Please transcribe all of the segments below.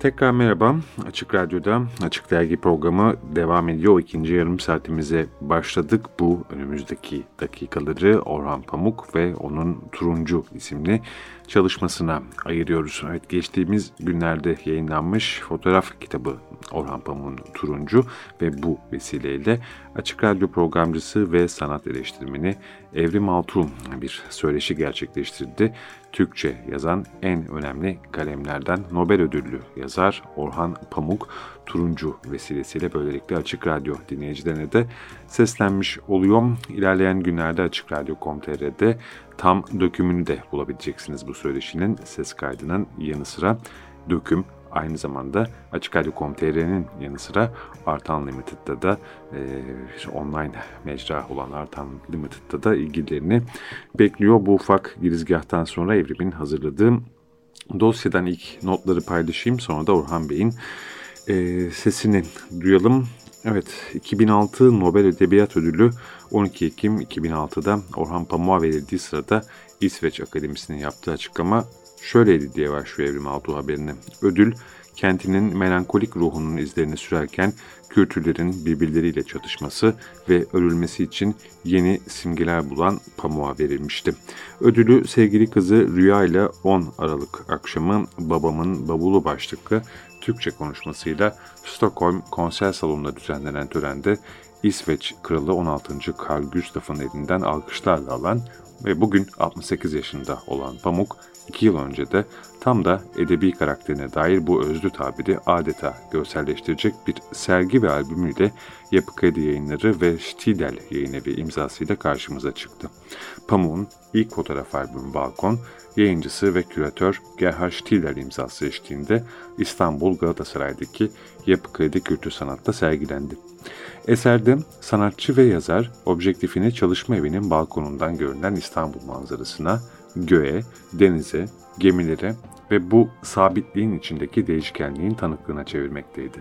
Tekrar merhaba. Açık Radyo'da Açık Dergi programı devam ediyor. İkinci yarım saatimize başladık. Bu önümüzdeki dakikaları Orhan Pamuk ve onun Turuncu isimli çalışmasına ayırıyoruz. Evet geçtiğimiz günlerde yayınlanmış fotoğraf kitabı Orhan Pamuk'un Turuncu ve bu vesileyle Açık Radyo programcısı ve sanat eleştirmeni Evrim Altun bir söyleşi gerçekleştirdi. Türkçe yazan en önemli kalemlerden Nobel ödüllü yazar Orhan Pamuk Turuncu vesilesiyle böylelikle Açık Radyo dinleyicilerine de seslenmiş oluyor. İlerleyen günlerde Açık Radyo.com.tr'de tam dökümünü de bulabileceksiniz bu söyleşinin ses kaydının yanı sıra döküm aynı zamanda Açık Radyo.com.tr'nin yanı sıra Artan Limited'da da e, online mecra olan Artan Limited'da da ilgilerini bekliyor. Bu ufak girizgahtan sonra Evrim'in hazırladığı dosyadan ilk notları paylaşayım. Sonra da Orhan Bey'in e, sesini duyalım. Evet, 2006 Nobel Edebiyat Ödülü 12 Ekim 2006'da Orhan Pamuk'a verildiği sırada İsveç Akademisi'nin yaptığı açıklama şöyleydi diye başlıyor Evrim Altuğ haberine. Ödül, kentinin melankolik ruhunun izlerini sürerken kültürlerin birbirleriyle çatışması ve örülmesi için yeni simgeler bulan Pamuk'a verilmişti. Ödülü sevgili kızı Rüya ile 10 Aralık akşamı Babamın Bavulu başlıklı Türkçe konuşmasıyla Stockholm konser salonunda düzenlenen törende İsveç Kralı 16. Karl Gustaf'ın elinden alkışlarla alan ve bugün 68 yaşında olan Pamuk, 2 yıl önce de tam da edebi karakterine dair bu özlü tabiri adeta görselleştirecek bir sergi ve albümüyle Yapı Kredi Yayınları ve Stidel Yayın Evi imzasıyla karşımıza çıktı. Pamuk'un ilk fotoğraf albümü Balkon, yayıncısı ve küratör Gerhard Stiller imzası eşliğinde İstanbul Galatasaray'daki Yapı Kredi Kültür Sanat'ta sergilendi. Eserde sanatçı ve yazar objektifini çalışma evinin balkonundan görünen İstanbul manzarasına, göğe, denize, gemilere ve bu sabitliğin içindeki değişkenliğin tanıklığına çevirmekteydi.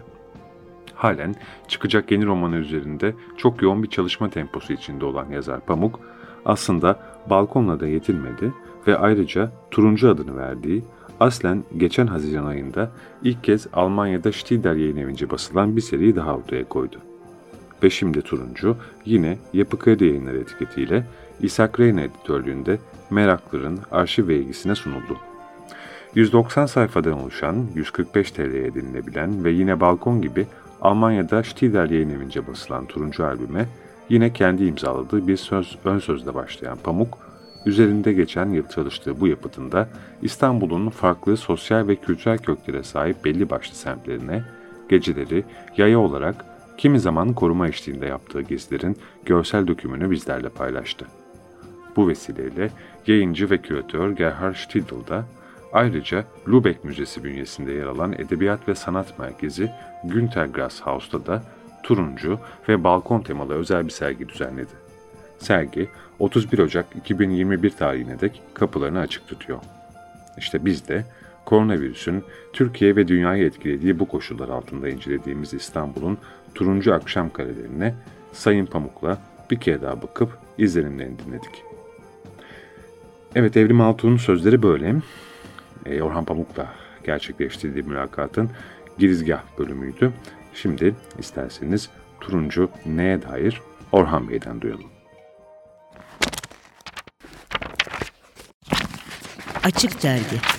Halen çıkacak yeni romanı üzerinde çok yoğun bir çalışma temposu içinde olan yazar Pamuk, aslında balkonla da yetinmedi ve ayrıca Turuncu adını verdiği, aslen geçen Haziran ayında ilk kez Almanya'da Stider yayın evince basılan bir seri daha ortaya koydu. Ve şimdi Turuncu yine Yapı Kredi Yayınları etiketiyle İshak Reyna editörlüğünde meraklıların arşiv ve ilgisine sunuldu. 190 sayfadan oluşan, 145 TL'ye edinilebilen ve yine balkon gibi Almanya'da Stider yayın evince basılan turuncu albüme yine kendi imzaladığı bir söz, ön sözle başlayan Pamuk, üzerinde geçen yıl çalıştığı bu yapıtında İstanbul'un farklı sosyal ve kültürel köklere sahip belli başlı semtlerine, geceleri yaya olarak kimi zaman koruma eşliğinde yaptığı gezilerin görsel dökümünü bizlerle paylaştı. Bu vesileyle yayıncı ve küratör Gerhard Stiedl da ayrıca Lübeck Müzesi bünyesinde yer alan Edebiyat ve Sanat Merkezi Günter Grass House'da da turuncu ve balkon temalı özel bir sergi düzenledi. Sergi 31 Ocak 2021 tarihine dek kapılarını açık tutuyor. İşte biz de koronavirüsün Türkiye ve dünyayı etkilediği bu koşullar altında incelediğimiz İstanbul'un turuncu akşam karelerine Sayın Pamuk'la bir kere daha bakıp izlenimlerini dinledik. Evet Evrim Altuğ'un sözleri böyle. E, Orhan Pamuk'la gerçekleştirdiği mülakatın girizgah bölümüydü. Şimdi isterseniz turuncu neye dair Orhan Bey'den duyalım. Açık Dergi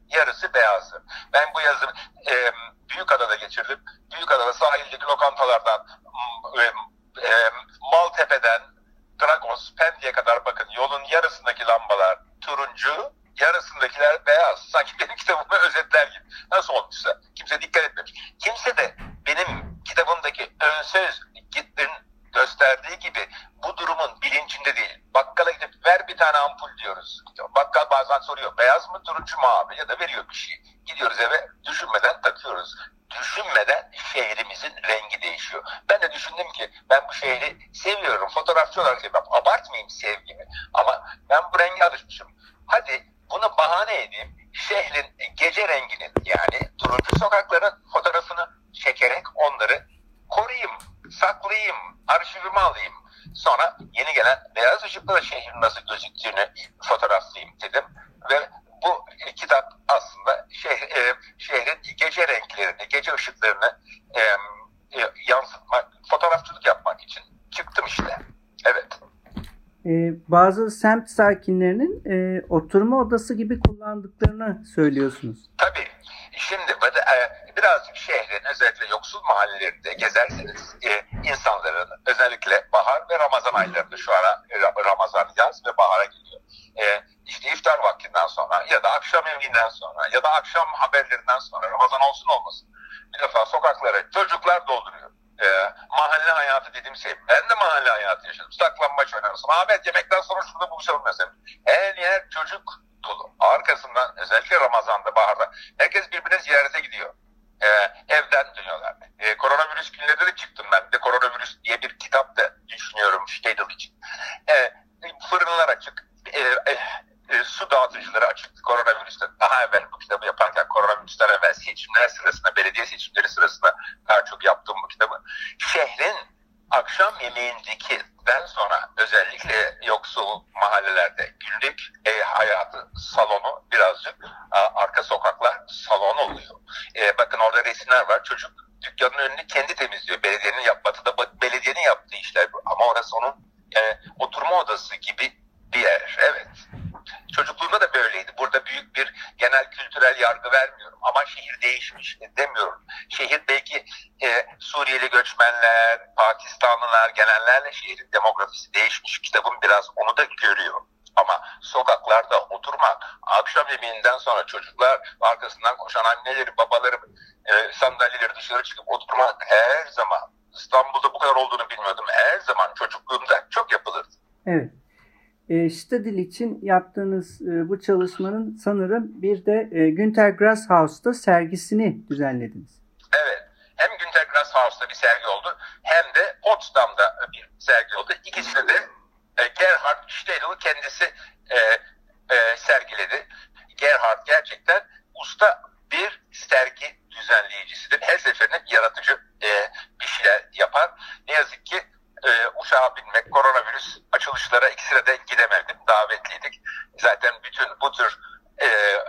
beyazı. Ben bu yazı e, Büyükada'da geçirdim. Büyükada'da sahildeki lokantalardan, e, e, Maltepe'den, Pendik'e kadar bakın yolun yarısındaki lambalar turuncu, yarısındakiler beyaz. Sanki benim kitabımı özetler gibi. Nasıl olmuşsa. Mu abi ya da veriyor bir şey. Gidiyoruz eve düşünmeden takıyoruz. Düşünmeden şehrimizin rengi değişiyor. Ben de düşündüm ki ben bu şehri seviyorum. Fotoğrafçı olarak seviyorum. Abartmayayım sevgimi. Ama ben bu renge alışmışım. Hadi bunu bahane edeyim. Şehrin gece renginin yani turuncu sokakların fotoğrafını çekerek onları koruyayım, saklayayım, arşivime alayım. Sonra yeni gelen beyaz ışıkla şehrin nasıl gözüktüğünü fotoğraflayayım dedim. Ve bu kitap aslında şeh, e, şehrin gece renklerini, gece ışıklarını e, e, yansıtmak, fotoğrafçılık yapmak için çıktım işte. Evet. Ee, bazı semt sakinlerinin e, oturma odası gibi kullandıklarını söylüyorsunuz. Tabii. Şimdi e, birazcık şehrin özellikle yoksul mahallelerinde gezerseniz e, insanların özellikle bahar ve Ramazan aylarında şu ara Ramazan yaz ve bahara geliyor. E, işte iftar vaktinden sonra ya da akşam evinden sonra ya da akşam haberlerinden sonra Ramazan olsun olmasın bir defa sokakları çocuklar dolduruyor. E, mahalle hayatı dediğim şey. Ben de mahalle hayatı yaşadım. Saklanmaç oynarsın. Ahmet yemekten sonra şurada buluşalım mesela. Her yer çocuk dolu. Arkasından özellikle Ramazan'da, baharda herkes birbirine ziyarete gidiyor e, evden dönüyorlar. E, koronavirüs günlerinde de çıktım ben. Bir de koronavirüs diye bir kitap da düşünüyorum Stedel için. E, fırınlar açık. E, e, e, su dağıtıcıları açık koronavirüste. Daha evvel bu kitabı yaparken koronavirüsten evvel seçimler sırasında, belediye seçimleri sırasında daha çok yaptığım bu kitabı. Şehrin akşam yemeğindeki den sonra özellikle yoksul mahallelerde günlük ev hayatı salonu birazcık arka sokaklar salon oluyor. E, bakın orada resimler var. Çocuk dükkanın önünü kendi temizliyor. Belediyenin yapmadığı da belediyenin yaptığı işler. Ama orası onun e, oturma odası gibi bir yer. Evet. Çocukluğumda da böyleydi. Burada büyük bir genel kültürel yargı vermiyorum. Ama şehir değişmiş demiyorum. Şehir belki e, Suriyeli göçmenler, Pakistanlılar genellerle şehrin demografisi değişmiş. Kitabım biraz onu da görüyor. Ama sokaklarda oturmak, akşam yemeğinden sonra çocuklar arkasından koşan anneleri, babaları e, sandalyeleri dışarı çıkıp oturmak her zaman İstanbul'da bu kadar olduğunu bilmiyordum. Her zaman çocukluğumda çok yapılırdı. Evet. E, Stadil için yaptığınız e, bu çalışmanın sanırım bir de e, Günter Grasshouse'da sergisini düzenlediniz. Evet. Hem Günter Grasshouse'da bir sergi oldu hem de Potsdam'da bir sergi oldu. İkisini de e, Gerhard Stadil kendisi e, e, sergiledi. Gerhard gerçekten usta bir sergi düzenleyicisidir. Her seferinde yaratıcı e, bir şeyler yapar. Ne yazık ki e, uçağa binmek, koronavirüs açılışlara ikisine de gidemedim. Davetliydik. Zaten bütün bu tür e,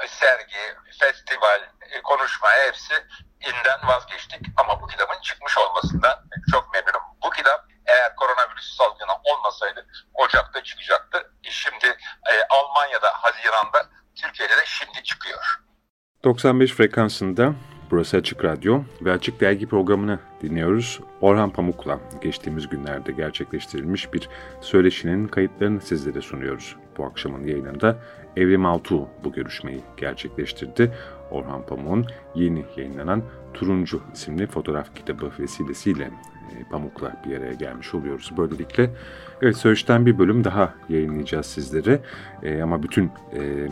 sergi, festival, e, konuşma hepsi inden vazgeçtik. Ama bu kitabın çıkmış olmasından çok memnunum. Bu kitap eğer koronavirüs salgını olmasaydı Ocak'ta çıkacaktı. E, şimdi e, Almanya'da Haziran'da Türkiye'de de şimdi çıkıyor. 95 frekansında Burası Açık Radyo ve Açık Dergi programını dinliyoruz. Orhan Pamuk'la geçtiğimiz günlerde gerçekleştirilmiş bir söyleşinin kayıtlarını sizlere sunuyoruz. Bu akşamın yayınında Evrim Altuğ bu görüşmeyi gerçekleştirdi. Orhan Pamuk'un yeni yayınlanan Turuncu isimli fotoğraf kitabı vesilesiyle e, Pamuk'la bir araya gelmiş oluyoruz. Böylelikle evet Söyleş'ten bir bölüm daha yayınlayacağız sizlere. E, ama bütün e,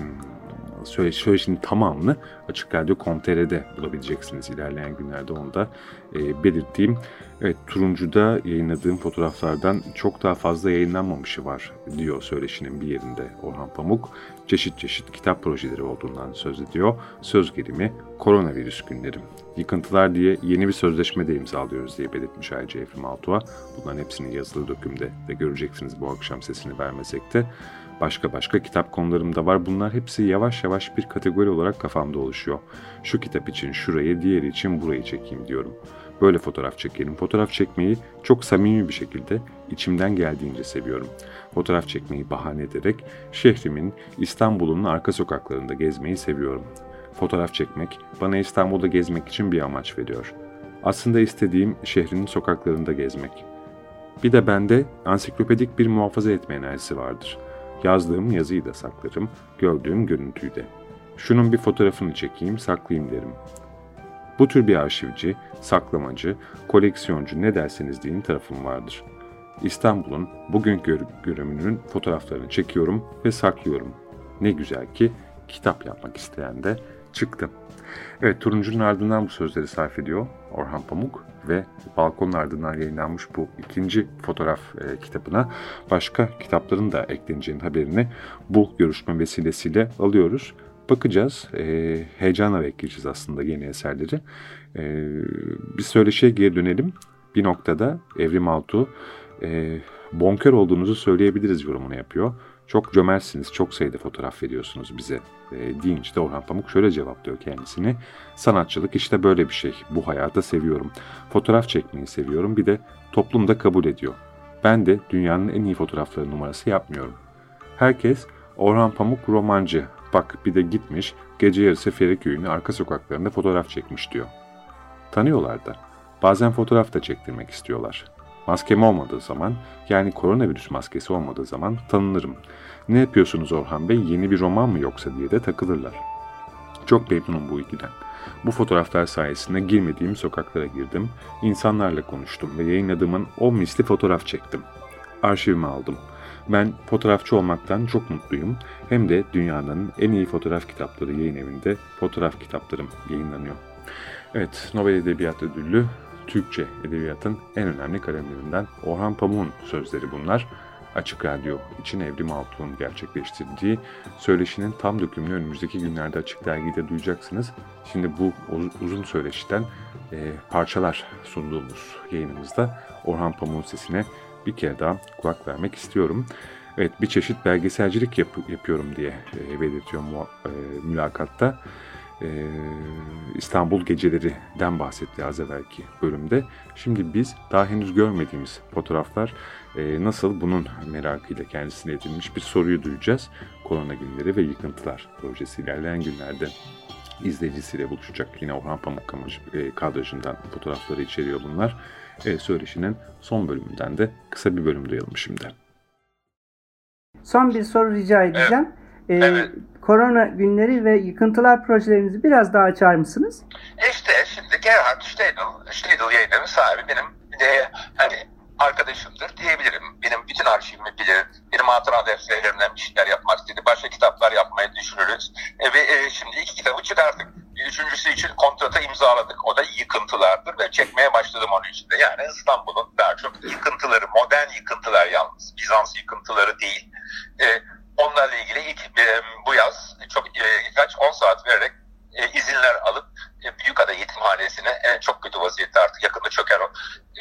söyleşinin tamamını Açık Radyo.com.tr'de bulabileceksiniz ilerleyen günlerde onu da e, belirttiğim. Evet Turuncu'da yayınladığım fotoğraflardan çok daha fazla yayınlanmamışı var diyor söyleşinin bir yerinde Orhan Pamuk. Çeşit çeşit kitap projeleri olduğundan söz ediyor. Söz gelimi koronavirüs günlerim. Yıkıntılar diye yeni bir sözleşme de imzalıyoruz diye belirtmiş ayrıca Efrim Altuğ'a. Bunların hepsini yazılı dökümde de göreceksiniz bu akşam sesini vermesek de. Başka başka kitap konularım da var. Bunlar hepsi yavaş yavaş bir kategori olarak kafamda oluşuyor. Şu kitap için şurayı, diğeri için burayı çekeyim diyorum. Böyle fotoğraf çekelim. Fotoğraf çekmeyi çok samimi bir şekilde içimden geldiğince seviyorum. Fotoğraf çekmeyi bahane ederek şehrimin, İstanbul'un arka sokaklarında gezmeyi seviyorum. Fotoğraf çekmek bana İstanbul'da gezmek için bir amaç veriyor. Aslında istediğim şehrin sokaklarında gezmek. Bir de bende ansiklopedik bir muhafaza etme enerjisi vardır. Yazdığım yazıyı da saklarım, gördüğüm görüntüyü de. Şunun bir fotoğrafını çekeyim, saklayayım derim. Bu tür bir arşivci, saklamacı, koleksiyoncu ne derseniz deyin tarafım vardır. İstanbul'un bugün gör görümünün fotoğraflarını çekiyorum ve saklıyorum. Ne güzel ki kitap yapmak isteyen de çıktı. Evet turuncunun ardından bu sözleri sarf ediyor Orhan Pamuk ve balkonun ardından yayınlanmış bu ikinci fotoğraf e, kitabına başka kitapların da ekleneceğinin haberini bu görüşme vesilesiyle alıyoruz. Bakacağız, e, heyecanla bekleyeceğiz aslında yeni eserleri. E, bir söyleşiye geri dönelim. Bir noktada Evrim Altuğ e, bonkör olduğunuzu söyleyebiliriz yorumunu yapıyor. Çok cömertsiniz, çok sayıda fotoğraf veriyorsunuz bize e, deyince de Orhan Pamuk şöyle cevaplıyor kendisini. Sanatçılık işte böyle bir şey. Bu hayata seviyorum. Fotoğraf çekmeyi seviyorum. Bir de toplum da kabul ediyor. Ben de dünyanın en iyi fotoğrafları numarası yapmıyorum. Herkes Orhan Pamuk romancı. Bak bir de gitmiş gece yarısı Feriköy'ün arka sokaklarında fotoğraf çekmiş diyor. Tanıyorlar da. Bazen fotoğraf da çektirmek istiyorlar. Maskem olmadığı zaman, yani koronavirüs maskesi olmadığı zaman tanınırım. Ne yapıyorsunuz Orhan Bey, yeni bir roman mı yoksa diye de takılırlar. Çok memnunum bu ikiden. Bu fotoğraflar sayesinde girmediğim sokaklara girdim, insanlarla konuştum ve yayınladığımın o misli fotoğraf çektim. Arşivimi aldım. Ben fotoğrafçı olmaktan çok mutluyum. Hem de dünyanın en iyi fotoğraf kitapları yayın evinde fotoğraf kitaplarım yayınlanıyor. Evet, Nobel Edebiyat Ödüllü Türkçe edebiyatın en önemli kalemlerinden Orhan Pamuk'un sözleri bunlar. Açık Radyo için Evrim Altuğ'un gerçekleştirdiği söyleşinin tam dökümünü önümüzdeki günlerde Açık Dergi'de duyacaksınız. Şimdi bu uzun söyleşiden e, parçalar sunduğumuz yayınımızda Orhan Pamuk'un sesine bir kere daha kulak vermek istiyorum. Evet bir çeşit belgeselcilik yap yapıyorum diye e, belirtiyor mu, e, mülakatta e, İstanbul Geceleri'den bahsetti az evvelki bölümde. Şimdi biz daha henüz görmediğimiz fotoğraflar e, nasıl bunun merakıyla kendisine edilmiş bir soruyu duyacağız. Korona Günleri ve Yıkıntılar projesi ilerleyen günlerde izleyicisiyle buluşacak. Yine Orhan Pamuk e, kadrajından fotoğrafları içeriyor bunlar. E, söyleşinin son bölümünden de kısa bir bölüm duyalım şimdi. Son bir soru rica edeceğim. Evet. Ee, evet. Korona günleri ve yıkıntılar projelerinizi biraz daha açar mısınız? İşte şimdi Gerhard Steidl, Steidl yayınlarının sahibi benim de hani arkadaşımdır diyebilirim. Benim bütün arşivimi bilir. Benim hatıra defterlerimden bir şeyler yapmak istedi. Başka kitaplar yapmayı düşünürüz. E, ve e, şimdi iki kitabı çıkarttık. Üçüncüsü için kontratı imzaladık. O da yıkıntılardır ve çekmeye başladım onun içinde. Yani İstanbul'un daha çok yıkıntıları, modern yıkıntılar yalnız. Bizans yıkıntıları değil. E, Onlarla ilgili ilk e, bu yaz çok e, birkaç 10 saat vererek e, izinler alıp e, Büyükada Yetimhanesi'ne e, çok kötü vaziyette artık yakında çöker o.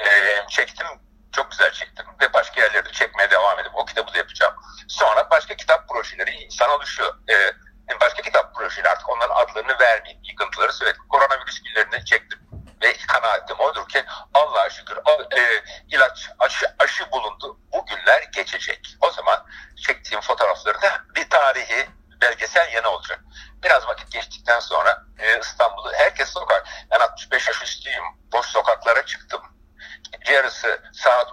E, çektim. Çok güzel çektim ve başka yerlerde de çekmeye devam edip o kitabı da yapacağım. Sonra başka kitap projeleri insan oluşuyor. E, başka kitap projeleri artık onların adlarını vermeyeyim. Yıkıntıları söyledim. Koronavirüs günlerini çektim ve kanaatim odur ki Allah'a şükür e, ilaç aşı, aşı bulundu. Bu günler geçecek. O zaman çektiğim fotoğrafları da bir tarihi belgesel yanı olacak. Biraz vakit geçtikten sonra e, İstanbul'u herkes sokak. Ben 65 yaş üstüyüm. Boş sokaklara çıktım. Yarısı saat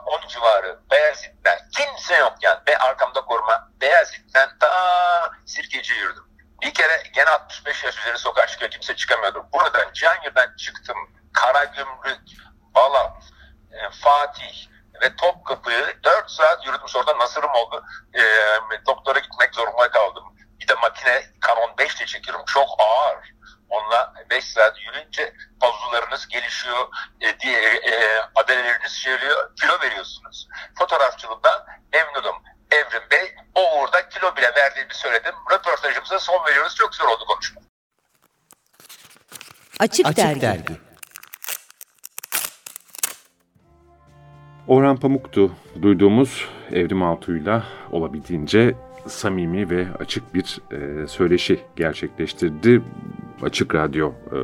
pazularınız gelişiyor, e, diye, e, adaleleriniz şeyliyor, kilo veriyorsunuz. Fotoğrafçılıktan memnunum. Evrim Bey, o uğurda kilo bile verdiğimi söyledim. Röportajımıza son veriyoruz. Çok zor oldu konuşma. Açık, Açık Dergi. dergi. Orhan Pamuk'tu duyduğumuz Evrim Altuğ'yla olabildiğince samimi ve açık bir e, söyleşi gerçekleştirdi. Açık Radyo e,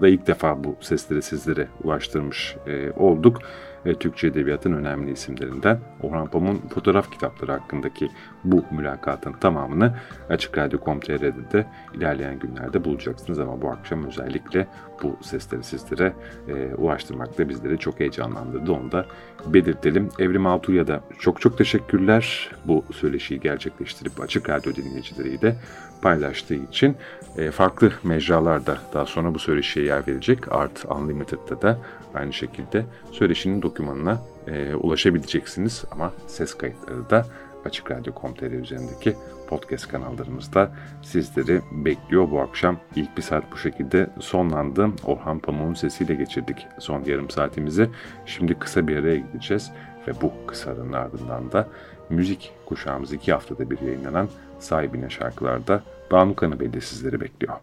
da ilk defa bu sesleri sizlere ulaştırmış olduk. Ve Türkçe Edebiyat'ın önemli isimlerinden Orhan Pamuk'un fotoğraf kitapları hakkındaki bu mülakatın tamamını Açık Radyo.com.tr'de de ilerleyen günlerde bulacaksınız ama bu akşam özellikle bu sesleri sizlere e, ulaştırmakta bizleri çok heyecanlandırdı. Onu da belirtelim. Evrim Altuğ'a da çok çok teşekkürler bu söyleşiyi gerçekleştirip Açık Radyo dinleyicileriyle paylaştığı için. E, farklı mecralarda daha sonra bu söyleşiye yer verecek. Art Unlimited'da da aynı şekilde söyleşinin dokümanına e, ulaşabileceksiniz ama ses kayıtları da Açık Radyo.com.tr üzerindeki podcast kanallarımızda sizleri bekliyor. Bu akşam ilk bir saat bu şekilde sonlandı. Orhan Pamuk'un sesiyle geçirdik son yarım saatimizi. Şimdi kısa bir araya gideceğiz ve bu kısa aranın ardından da müzik kuşağımız iki haftada bir yayınlanan sahibine şarkılarda Banu Kanıbeli sizleri bekliyor.